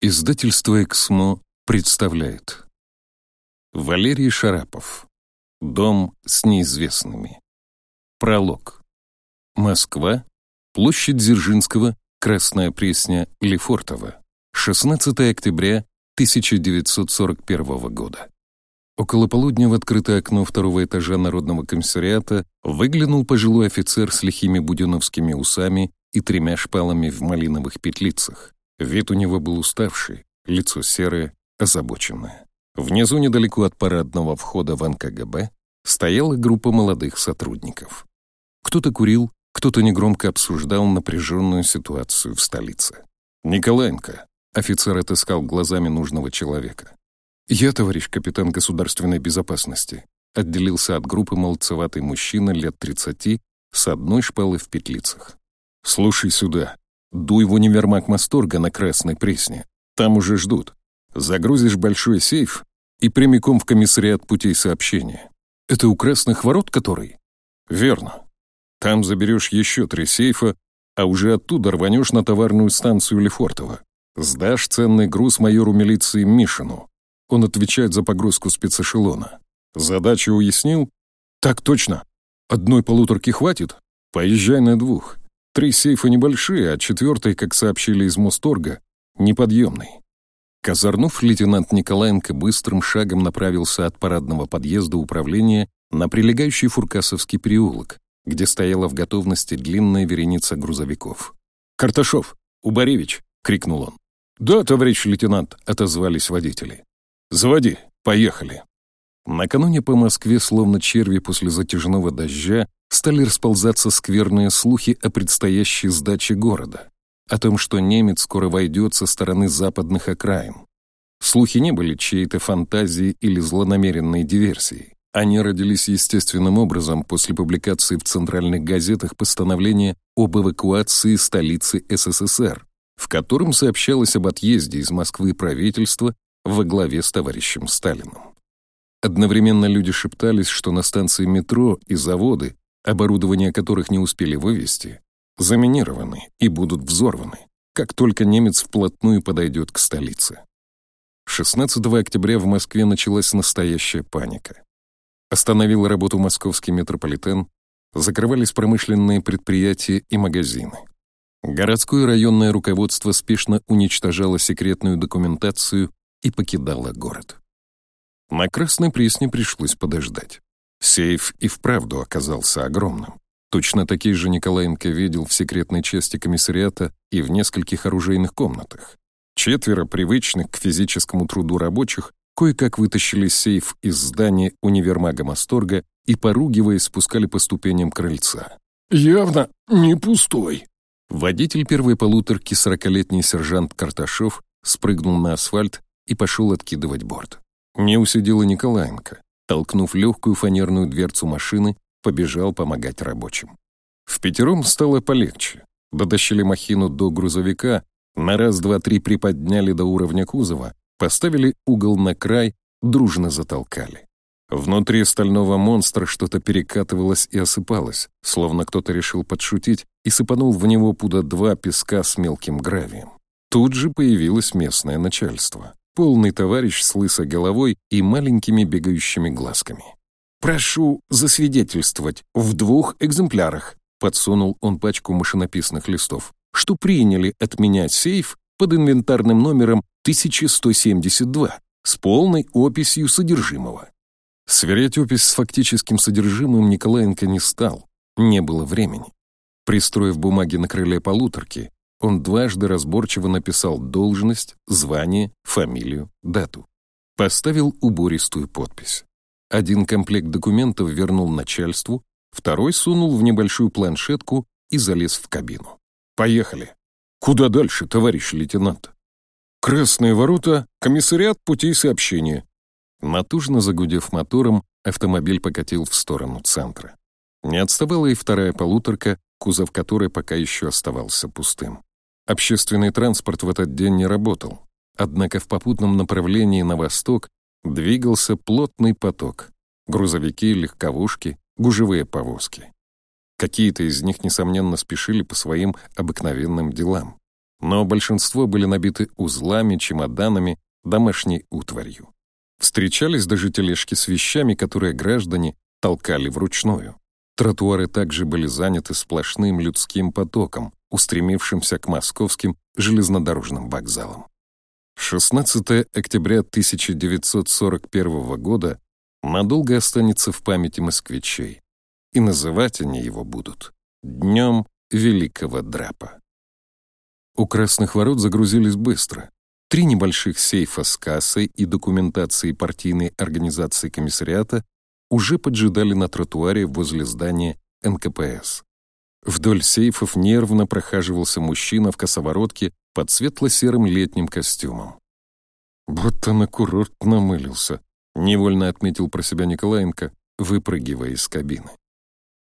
Издательство «Эксмо» представляет. Валерий Шарапов. Дом с неизвестными Пролог. Москва. Площадь Дзержинского. Красная Пресня. Лефортово. 16 октября 1941 года. Около полудня в открытое окно второго этажа Народного комиссариата выглянул пожилой офицер с лихими буденовскими усами и тремя шпалами в малиновых петлицах. Вид у него был уставший, лицо серое, озабоченное. Внизу, недалеко от парадного входа в НКГБ, стояла группа молодых сотрудников. Кто-то курил, кто-то негромко обсуждал напряженную ситуацию в столице. «Николаенко», — офицер отыскал глазами нужного человека. «Я, товарищ капитан государственной безопасности», отделился от группы молодцеватый мужчина лет 30 с одной шпалой в петлицах. «Слушай сюда», Дуй в универмаг Масторга на Красной Пресне. Там уже ждут. Загрузишь большой сейф и прямиком в комиссариат путей сообщения. Это у Красных Ворот который? Верно. Там заберешь еще три сейфа, а уже оттуда рванешь на товарную станцию Лефортово. Сдашь ценный груз майору милиции Мишину. Он отвечает за погрузку спецэшелона. Задачу уяснил? Так точно. Одной полуторки хватит? Поезжай на двух. Три сейфа небольшие, а четвертый, как сообщили из Мосторга, неподъемный. Казарнув, лейтенант Николаенко быстрым шагом направился от парадного подъезда управления на прилегающий Фуркасовский переулок, где стояла в готовности длинная вереница грузовиков. «Карташов! Убаревич!» — крикнул он. «Да, товарищ лейтенант!» — отозвались водители. «Заводи! Поехали!» Накануне по Москве, словно черви после затяжного дождя, стали расползаться скверные слухи о предстоящей сдаче города, о том, что немец скоро войдет со стороны западных окраин. Слухи не были чьей-то фантазией или злонамеренной диверсией. Они родились естественным образом после публикации в центральных газетах постановления об эвакуации столицы СССР, в котором сообщалось об отъезде из Москвы правительства во главе с товарищем Сталиным. Одновременно люди шептались, что на станции метро и заводы оборудование которых не успели вывести, заминированы и будут взорваны, как только немец вплотную подойдет к столице. 16 октября в Москве началась настоящая паника. Остановил работу московский метрополитен, закрывались промышленные предприятия и магазины. Городское районное руководство спешно уничтожало секретную документацию и покидало город. На Красной Пресне пришлось подождать. Сейф и вправду оказался огромным. Точно такие же Николаенко видел в секретной части комиссариата и в нескольких оружейных комнатах. Четверо привычных к физическому труду рабочих кое-как вытащили сейф из здания универмага Масторга и, поругиваясь, спускали по ступеням крыльца. «Явно не пустой». Водитель первой полуторки, сорокалетний сержант Карташов, спрыгнул на асфальт и пошел откидывать борт. Не усидела Николаенко толкнув легкую фанерную дверцу машины, побежал помогать рабочим. В пятером стало полегче. Дотащили махину до грузовика, на раз-два-три приподняли до уровня кузова, поставили угол на край, дружно затолкали. Внутри стального монстра что-то перекатывалось и осыпалось, словно кто-то решил подшутить и сыпанул в него пуда два песка с мелким гравием. Тут же появилось местное начальство полный товарищ с лысой головой и маленькими бегающими глазками. «Прошу засвидетельствовать в двух экземплярах», подсунул он пачку машинописных листов, что приняли отменять сейф под инвентарным номером 1172 с полной описью содержимого. Сверять опись с фактическим содержимым Николаенко не стал, не было времени. Пристроив бумаги на крыле полуторки, он дважды разборчиво написал должность, звание, фамилию, дату. Поставил убористую подпись. Один комплект документов вернул начальству, второй сунул в небольшую планшетку и залез в кабину. «Поехали!» «Куда дальше, товарищ лейтенант?» «Красные ворота, комиссариат путей сообщения». Натужно загудев мотором, автомобиль покатил в сторону центра. Не отставала и вторая полуторка, кузов которой пока еще оставался пустым. Общественный транспорт в этот день не работал, однако в попутном направлении на восток двигался плотный поток. Грузовики, легковушки, гужевые повозки. Какие-то из них, несомненно, спешили по своим обыкновенным делам. но большинство были набиты узлами, чемоданами, домашней утварью. Встречались даже тележки с вещами, которые граждане толкали вручную. Тротуары также были заняты сплошным людским потоком, устремившимся к московским железнодорожным вокзалам. 16 октября 1941 года надолго останется в памяти москвичей, и называть они его будут Днем Великого Драпа. У Красных Ворот загрузились быстро. Три небольших сейфа с кассой и документацией партийной организации комиссариата уже поджидали на тротуаре возле здания НКПС. Вдоль сейфов нервно прохаживался мужчина в косоворотке под светло-серым летним костюмом. «Будто на курорт намылился», — невольно отметил про себя Николаенко, выпрыгивая из кабины.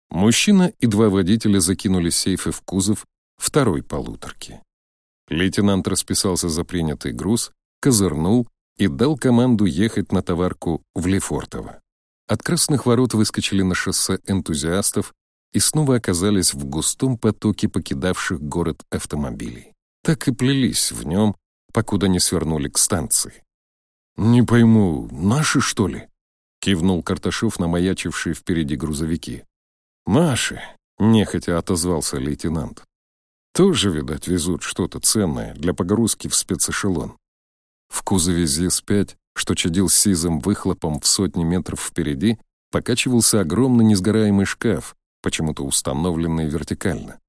Мужчина и два водителя закинули сейфы в кузов второй полуторки. Лейтенант расписался за принятый груз, козырнул и дал команду ехать на товарку в Лефортово. От красных ворот выскочили на шоссе энтузиастов и снова оказались в густом потоке покидавших город автомобилей. Так и плелись в нем, покуда не свернули к станции. «Не пойму, наши, что ли?» — кивнул Карташов на маячившие впереди грузовики. «Наши», — нехотя отозвался лейтенант. «Тоже, видать, везут что-то ценное для погрузки в спецэшелон». В кузове ЗИС-5 что чадил сизым выхлопом в сотни метров впереди, покачивался огромный несгораемый шкаф, почему-то установленный вертикально.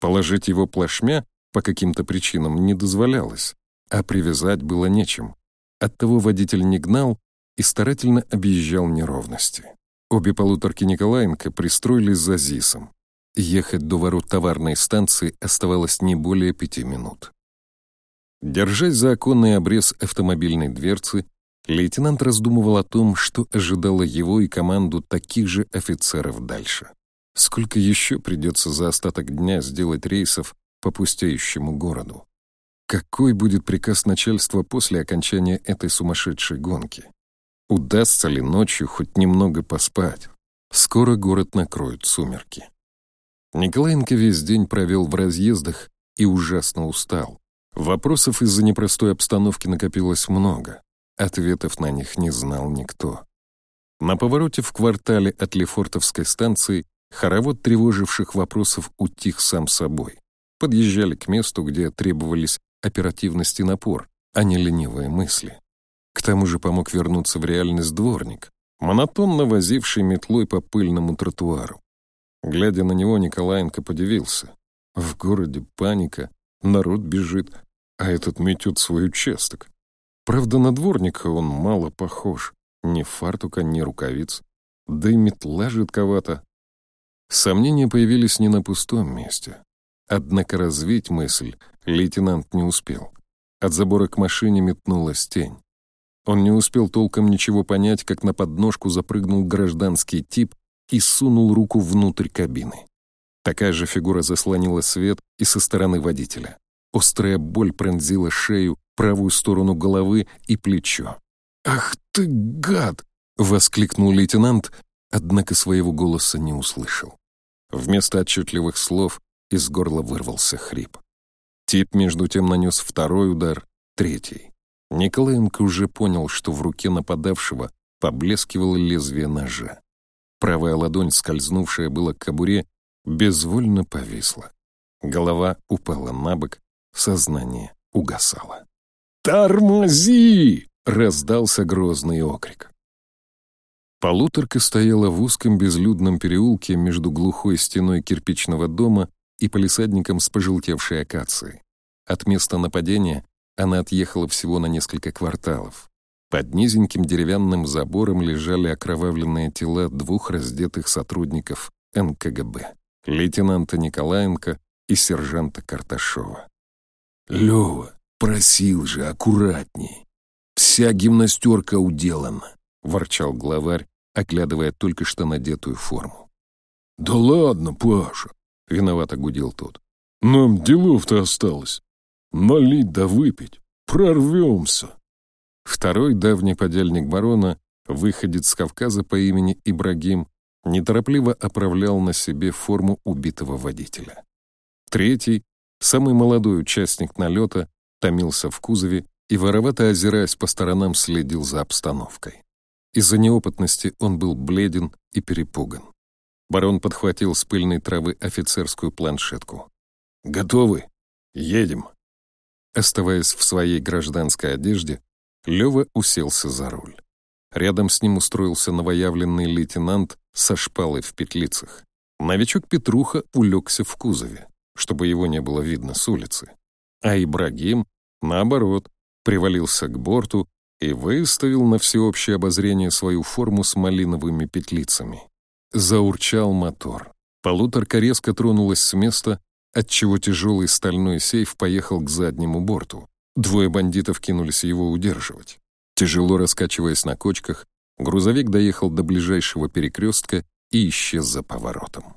Положить его плашмя по каким-то причинам не дозволялось, а привязать было нечем. Оттого водитель не гнал и старательно объезжал неровности. Обе полуторки Николаенко пристроились за ЗИСом. Ехать до ворот товарной станции оставалось не более пяти минут. Держась за оконный обрез автомобильной дверцы, Лейтенант раздумывал о том, что ожидало его и команду таких же офицеров дальше. Сколько еще придется за остаток дня сделать рейсов по пустеющему городу? Какой будет приказ начальства после окончания этой сумасшедшей гонки? Удастся ли ночью хоть немного поспать? Скоро город накроют сумерки. Николаенко весь день провел в разъездах и ужасно устал. Вопросов из-за непростой обстановки накопилось много. Ответов на них не знал никто. На повороте в квартале от Лефортовской станции хоровод тревоживших вопросов утих сам собой. Подъезжали к месту, где требовались оперативность и напор, а не ленивые мысли. К тому же помог вернуться в реальность дворник, монотонно возивший метлой по пыльному тротуару. Глядя на него, Николаенко подивился. В городе паника, народ бежит, а этот метет свой участок. Правда, на дворника он мало похож. Ни фартука, ни рукавиц. Да и метла жидковата. Сомнения появились не на пустом месте. Однако развить мысль лейтенант не успел. От забора к машине метнулась тень. Он не успел толком ничего понять, как на подножку запрыгнул гражданский тип и сунул руку внутрь кабины. Такая же фигура заслонила свет и со стороны водителя. Острая боль пронзила шею, правую сторону головы и плечо. «Ах ты, гад!» — воскликнул лейтенант, однако своего голоса не услышал. Вместо отчетливых слов из горла вырвался хрип. Тип между тем нанес второй удар, третий. Николаенко уже понял, что в руке нападавшего поблескивало лезвие ножа. Правая ладонь, скользнувшая было к кобуре, безвольно повисла. Голова упала на бок, сознание угасало. «Тормози!» — раздался грозный окрик. Полуторка стояла в узком безлюдном переулке между глухой стеной кирпичного дома и полисадником с пожелтевшей акацией. От места нападения она отъехала всего на несколько кварталов. Под низеньким деревянным забором лежали окровавленные тела двух раздетых сотрудников НКГБ — лейтенанта Николаенко и сержанта Карташова. «Лёва, Просил же аккуратней. Вся гимнастерка уделана, ворчал главарь, оглядывая только что надетую форму. Да ладно, Паша, виновато гудел тот. Нам делов-то осталось. Налить да выпить. Прорвемся. Второй давний подельник барона, выходец с Кавказа по имени Ибрагим, неторопливо оправлял на себе форму убитого водителя. Третий Самый молодой участник налета томился в кузове и, воровато озираясь по сторонам, следил за обстановкой. Из-за неопытности он был бледен и перепуган. Барон подхватил с пыльной травы офицерскую планшетку. «Готовы? Едем!» Оставаясь в своей гражданской одежде, Лёва уселся за руль. Рядом с ним устроился новоявленный лейтенант со шпалой в петлицах. Новичок Петруха улегся в кузове, чтобы его не было видно с улицы. А Ибрагим, наоборот, привалился к борту и выставил на всеобщее обозрение свою форму с малиновыми петлицами. Заурчал мотор. Полуторка резко тронулась с места, отчего тяжелый стальной сейф поехал к заднему борту. Двое бандитов кинулись его удерживать. Тяжело раскачиваясь на кочках, грузовик доехал до ближайшего перекрестка и исчез за поворотом.